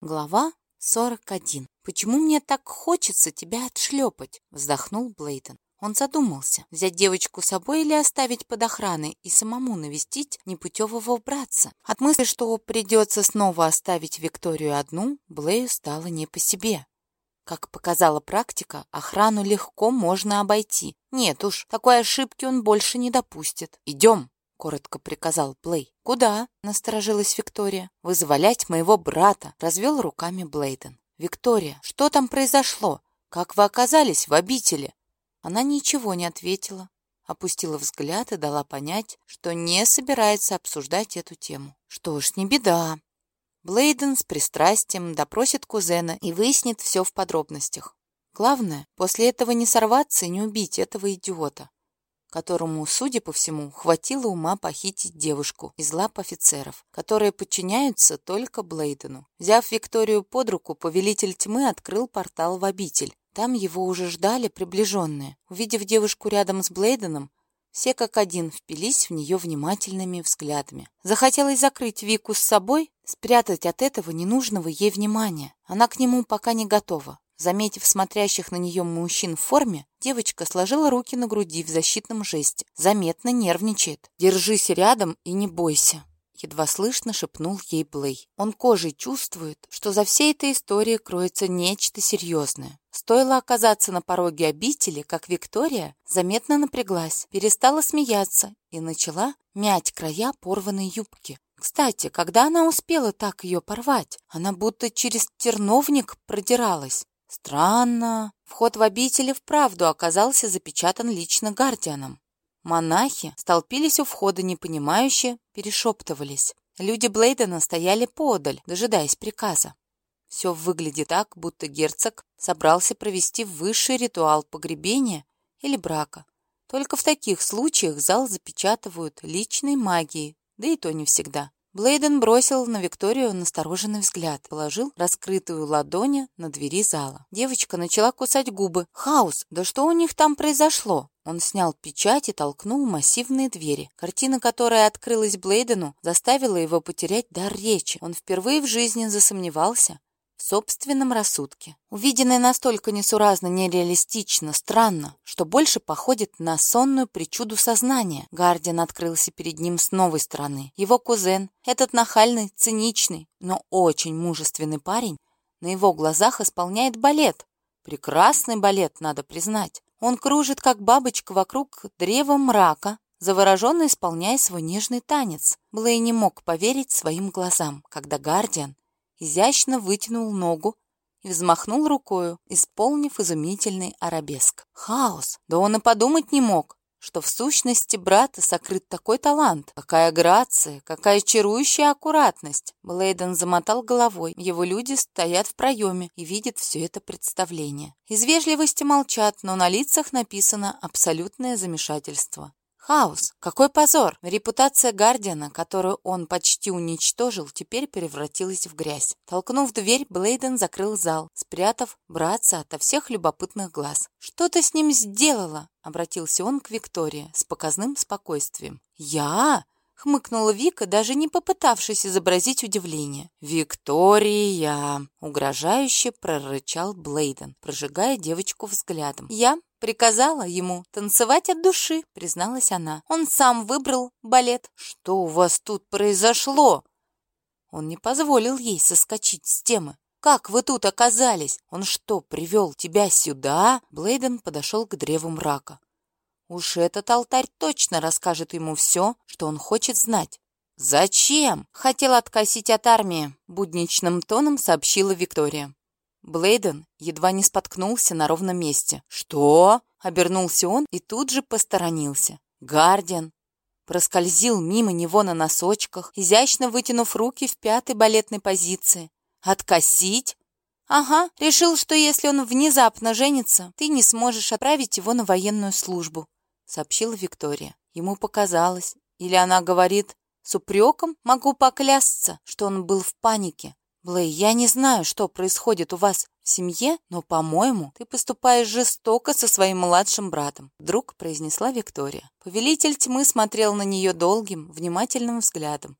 Глава 41. «Почему мне так хочется тебя отшлепать?» — вздохнул Блейден. Он задумался, взять девочку с собой или оставить под охраной и самому навестить непутевого братца. От мысли, что придется снова оставить Викторию одну, Блею стало не по себе. Как показала практика, охрану легко можно обойти. Нет уж, такой ошибки он больше не допустит. «Идем!» — коротко приказал Блей. «Куда?» — насторожилась Виктория. «Вызволять моего брата», — развел руками Блейден. «Виктория, что там произошло? Как вы оказались в обители?» Она ничего не ответила, опустила взгляд и дала понять, что не собирается обсуждать эту тему. «Что ж, не беда». Блейден с пристрастием допросит кузена и выяснит все в подробностях. Главное, после этого не сорваться и не убить этого идиота которому, судя по всему, хватило ума похитить девушку из лап офицеров, которые подчиняются только Блейдену. Взяв Викторию под руку, повелитель тьмы открыл портал в обитель. Там его уже ждали приближенные. Увидев девушку рядом с Блейденом, все как один впились в нее внимательными взглядами. Захотелось закрыть Вику с собой, спрятать от этого ненужного ей внимания. Она к нему пока не готова. Заметив смотрящих на нее мужчин в форме, девочка сложила руки на груди в защитном жесте. Заметно нервничает. «Держись рядом и не бойся», — едва слышно шепнул ей Блей. Он кожей чувствует, что за всей этой историей кроется нечто серьезное. Стоило оказаться на пороге обители, как Виктория заметно напряглась, перестала смеяться и начала мять края порванной юбки. Кстати, когда она успела так ее порвать? Она будто через терновник продиралась. Странно. Вход в обитель вправду оказался запечатан лично Гардианом. Монахи столпились у входа, непонимающе, перешептывались. Люди Блейдена стояли подаль, дожидаясь приказа. Все выглядит так, будто герцог собрался провести высший ритуал погребения или брака. Только в таких случаях зал запечатывают личной магией, да и то не всегда. Блейден бросил на Викторию настороженный взгляд, положил раскрытую ладонь на двери зала. Девочка начала кусать губы. «Хаос! Да что у них там произошло?» Он снял печать и толкнул массивные двери. Картина, которая открылась Блейдену, заставила его потерять дар речи. Он впервые в жизни засомневался, в собственном рассудке. Увиденное настолько несуразно, нереалистично, странно, что больше походит на сонную причуду сознания. Гардиан открылся перед ним с новой стороны. Его кузен, этот нахальный, циничный, но очень мужественный парень, на его глазах исполняет балет. Прекрасный балет, надо признать. Он кружит, как бабочка, вокруг древа мрака, завороженно исполняя свой нежный танец. Блей не мог поверить своим глазам, когда Гардиан изящно вытянул ногу и взмахнул рукою, исполнив изумительный арабеск. Хаос! Да он и подумать не мог, что в сущности брата сокрыт такой талант. Какая грация, какая чарующая аккуратность. Блейден замотал головой. Его люди стоят в проеме и видят все это представление. Из вежливости молчат, но на лицах написано абсолютное замешательство. Хаос! Какой позор! Репутация Гардиана, которую он почти уничтожил, теперь превратилась в грязь. Толкнув дверь, Блейден закрыл зал, спрятав братца ото всех любопытных глаз. «Что ты с ним сделала?» — обратился он к Виктории с показным спокойствием. «Я?» — хмыкнула Вика, даже не попытавшись изобразить удивление. «Виктория!» — угрожающе прорычал Блейден, прожигая девочку взглядом. «Я Приказала ему танцевать от души, призналась она. Он сам выбрал балет. Что у вас тут произошло? Он не позволил ей соскочить с темы. «Как вы тут оказались? Он что, привел тебя сюда?» Блейден подошел к древу мрака. Уж этот алтарь точно расскажет ему все, что он хочет знать. «Зачем?» «Хотел откосить от армии», — будничным тоном сообщила Виктория. Блейден едва не споткнулся на ровном месте. «Что?» — обернулся он и тут же посторонился. «Гардиан!» Проскользил мимо него на носочках, изящно вытянув руки в пятой балетной позиции. «Откосить?» «Ага, решил, что если он внезапно женится, ты не сможешь отправить его на военную службу», — сообщила Виктория. Ему показалось. Или она говорит, с упреком могу поклясться, что он был в панике. Блей, я не знаю, что происходит у вас в семье, но, по-моему, ты поступаешь жестоко со своим младшим братом», — вдруг произнесла Виктория. Повелитель тьмы смотрел на нее долгим, внимательным взглядом.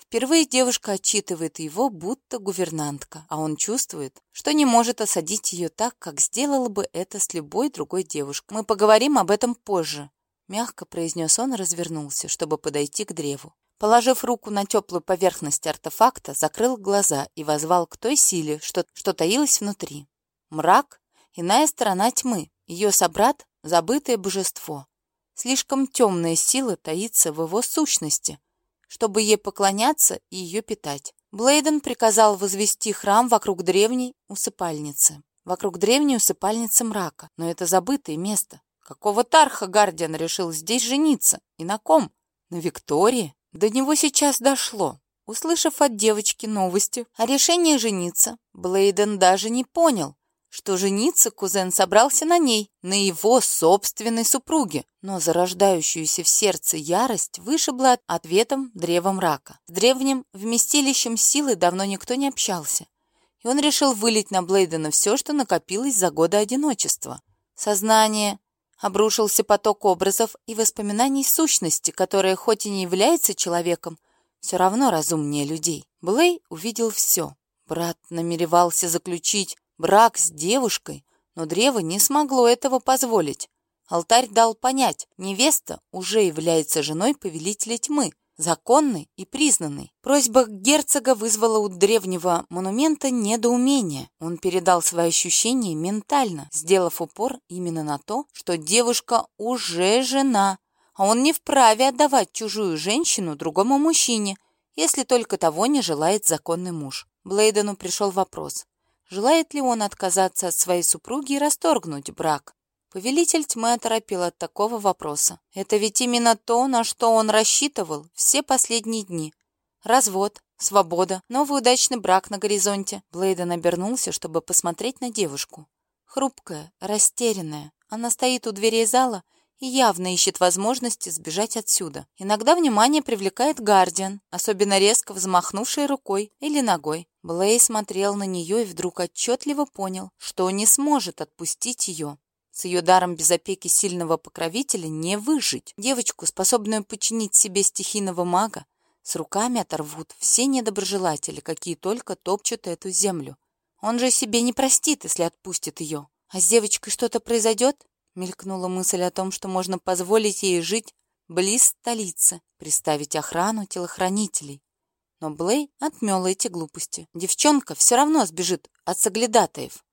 Впервые девушка отчитывает его, будто гувернантка, а он чувствует, что не может осадить ее так, как сделала бы это с любой другой девушкой. Мы поговорим об этом позже, мягко произнес он развернулся, чтобы подойти к древу. Положив руку на теплую поверхность артефакта, закрыл глаза и возвал к той силе, что, что таилась внутри. Мрак — иная сторона тьмы, ее собрат — забытое божество. Слишком темная сила таится в его сущности, чтобы ей поклоняться и ее питать. Блейден приказал возвести храм вокруг древней усыпальницы. Вокруг древней усыпальницы мрака. Но это забытое место. Какого тарха Гардиан решил здесь жениться? И на ком? На Виктории? До него сейчас дошло. Услышав от девочки новости о решении жениться, Блейден даже не понял, что жениться кузен собрался на ней, на его собственной супруге. Но зарождающуюся в сердце ярость вышибла ответом древом рака. С древним вместилищем силы давно никто не общался. И он решил вылить на Блейдена все, что накопилось за годы одиночества. Сознание, обрушился поток образов и воспоминаний сущности, которая хоть и не является человеком, все равно разумнее людей. Блей увидел все. Брат намеревался заключить брак с девушкой, но древо не смогло этого позволить. Алтарь дал понять, невеста уже является женой повелителя тьмы, законной и признанной. Просьба герцога вызвала у древнего монумента недоумение. Он передал свои ощущения ментально, сделав упор именно на то, что девушка уже жена, а он не вправе отдавать чужую женщину другому мужчине, если только того не желает законный муж. Блейдену пришел вопрос, желает ли он отказаться от своей супруги и расторгнуть брак. Повелитель тьмы оторопил от такого вопроса. Это ведь именно то, на что он рассчитывал все последние дни. Развод, свобода, новый удачный брак на горизонте. Блейден обернулся, чтобы посмотреть на девушку. Хрупкая, растерянная. Она стоит у дверей зала и явно ищет возможности сбежать отсюда. Иногда внимание привлекает Гардиан, особенно резко взмахнувший рукой или ногой. Блей смотрел на нее и вдруг отчетливо понял, что не сможет отпустить ее. С ее даром без опеки сильного покровителя не выжить. Девочку, способную починить себе стихийного мага, с руками оторвут все недоброжелатели, какие только топчут эту землю. Он же себе не простит, если отпустит ее. А с девочкой что-то произойдет? Мелькнула мысль о том, что можно позволить ей жить близ столицы, приставить охрану телохранителей. Но Блей отмел эти глупости. Девчонка все равно сбежит от соглядатаев.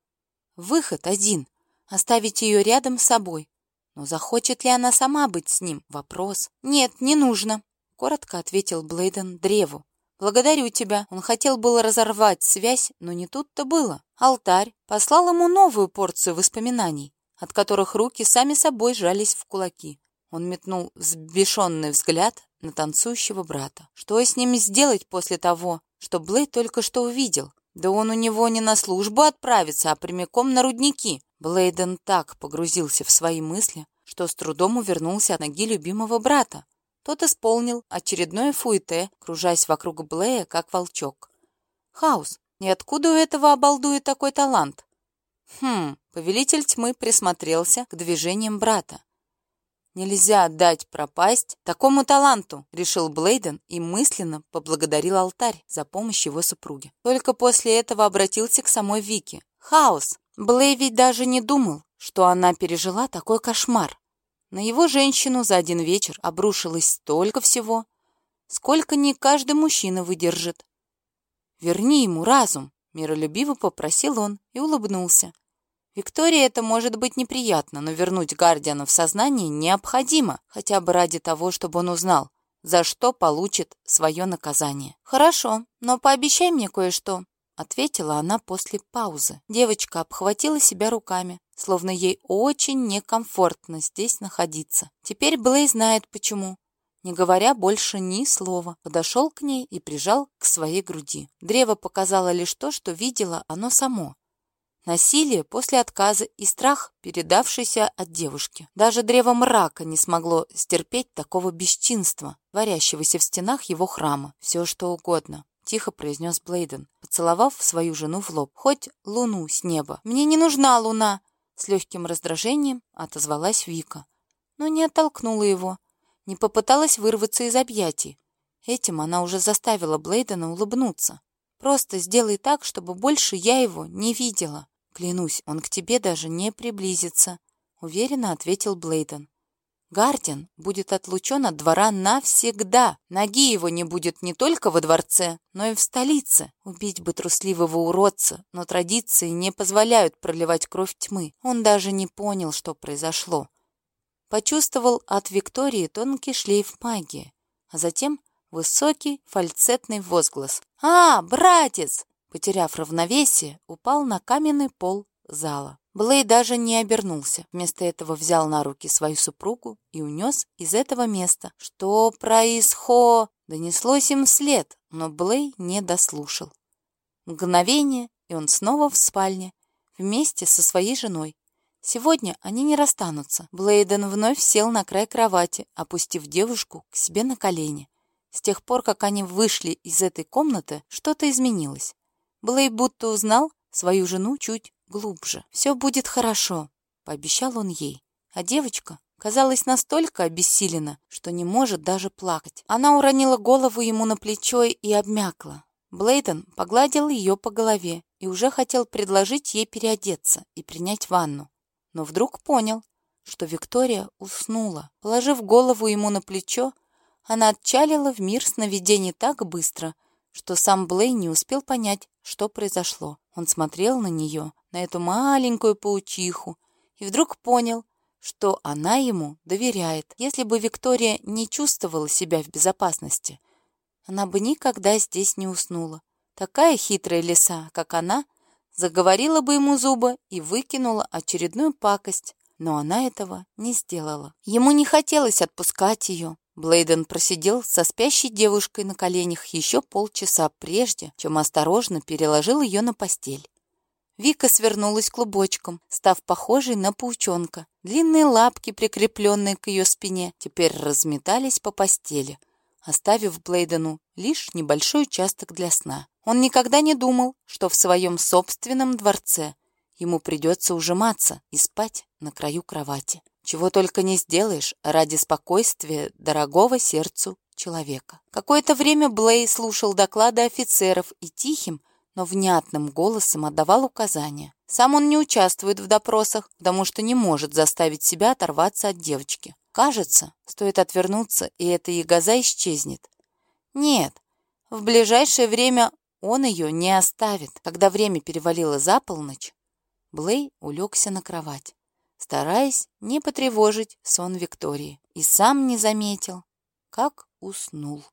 Выход один оставить ее рядом с собой. Но захочет ли она сама быть с ним? Вопрос. «Нет, не нужно», — коротко ответил Блейден древу. «Благодарю тебя». Он хотел было разорвать связь, но не тут-то было. Алтарь послал ему новую порцию воспоминаний, от которых руки сами собой жались в кулаки. Он метнул взбешенный взгляд на танцующего брата. Что с ним сделать после того, что Блейд только что увидел? Да он у него не на службу отправится, а прямиком на рудники. Блейден так погрузился в свои мысли, что с трудом увернулся от ноги любимого брата. Тот исполнил очередное фуэте, кружась вокруг Блея, как волчок. Хаос. И откуда у этого обалдует такой талант? Хм, повелитель тьмы присмотрелся к движениям брата. Нельзя дать пропасть такому таланту, решил Блейден и мысленно поблагодарил алтарь за помощь его супруге. Только после этого обратился к самой Вике. Хаос. Блей ведь даже не думал, что она пережила такой кошмар. На его женщину за один вечер обрушилось столько всего, сколько не каждый мужчина выдержит. «Верни ему разум», — миролюбиво попросил он и улыбнулся. Виктории это может быть неприятно, но вернуть Гардиана в сознание необходимо, хотя бы ради того, чтобы он узнал, за что получит свое наказание. «Хорошо, но пообещай мне кое-что», — ответила она после паузы. Девочка обхватила себя руками, словно ей очень некомфортно здесь находиться. Теперь Блей знает почему. Не говоря больше ни слова, подошел к ней и прижал к своей груди. Древо показало лишь то, что видело оно само. Насилие после отказа и страх, передавшийся от девушки. Даже древо мрака не смогло стерпеть такого бесчинства, варящегося в стенах его храма. «Все, что угодно», — тихо произнес Блейден, поцеловав свою жену в лоб. «Хоть луну с неба». «Мне не нужна луна!» С легким раздражением отозвалась Вика. Но не оттолкнула его, не попыталась вырваться из объятий. Этим она уже заставила Блейдена улыбнуться. «Просто сделай так, чтобы больше я его не видела. Клянусь, он к тебе даже не приблизится», — уверенно ответил Блейден. Гардиан будет отлучен от двора навсегда. Ноги его не будет не только во дворце, но и в столице. Убить бы трусливого уродца, но традиции не позволяют проливать кровь тьмы. Он даже не понял, что произошло. Почувствовал от Виктории тонкий шлейф магии, а затем высокий фальцетный возглас. «А, братец!» Потеряв равновесие, упал на каменный пол зала. Блей даже не обернулся. Вместо этого взял на руки свою супругу и унес из этого места. «Что происхо...» Донеслось им вслед, но Блей не дослушал. Мгновение, и он снова в спальне, вместе со своей женой. Сегодня они не расстанутся. Блейден вновь сел на край кровати, опустив девушку к себе на колени. С тех пор, как они вышли из этой комнаты, что-то изменилось. Блей будто узнал свою жену чуть глубже. «Все будет хорошо», — пообещал он ей. А девочка казалась настолько обессилена, что не может даже плакать. Она уронила голову ему на плечо и обмякла. Блейден погладил ее по голове и уже хотел предложить ей переодеться и принять ванну. Но вдруг понял, что Виктория уснула. Положив голову ему на плечо, она отчалила в мир сновидений так быстро, что сам Блей не успел понять, что произошло. Он смотрел на нее, на эту маленькую паучиху, и вдруг понял, что она ему доверяет. Если бы Виктория не чувствовала себя в безопасности, она бы никогда здесь не уснула. Такая хитрая лиса, как она, заговорила бы ему зубы и выкинула очередную пакость, но она этого не сделала. Ему не хотелось отпускать ее. Блейден просидел со спящей девушкой на коленях еще полчаса прежде, чем осторожно переложил ее на постель. Вика свернулась клубочком, став похожей на паучонка. Длинные лапки, прикрепленные к ее спине, теперь разметались по постели, оставив Блейдену лишь небольшой участок для сна. Он никогда не думал, что в своем собственном дворце ему придется ужиматься и спать на краю кровати. Чего только не сделаешь ради спокойствия дорогого сердцу человека. Какое-то время Блей слушал доклады офицеров и тихим, но внятным голосом отдавал указания. Сам он не участвует в допросах, потому что не может заставить себя оторваться от девочки. Кажется, стоит отвернуться, и эта ягоза исчезнет. Нет, в ближайшее время он ее не оставит. Когда время перевалило за полночь, Блей улегся на кровать, стараясь не потревожить сон Виктории, и сам не заметил, как уснул.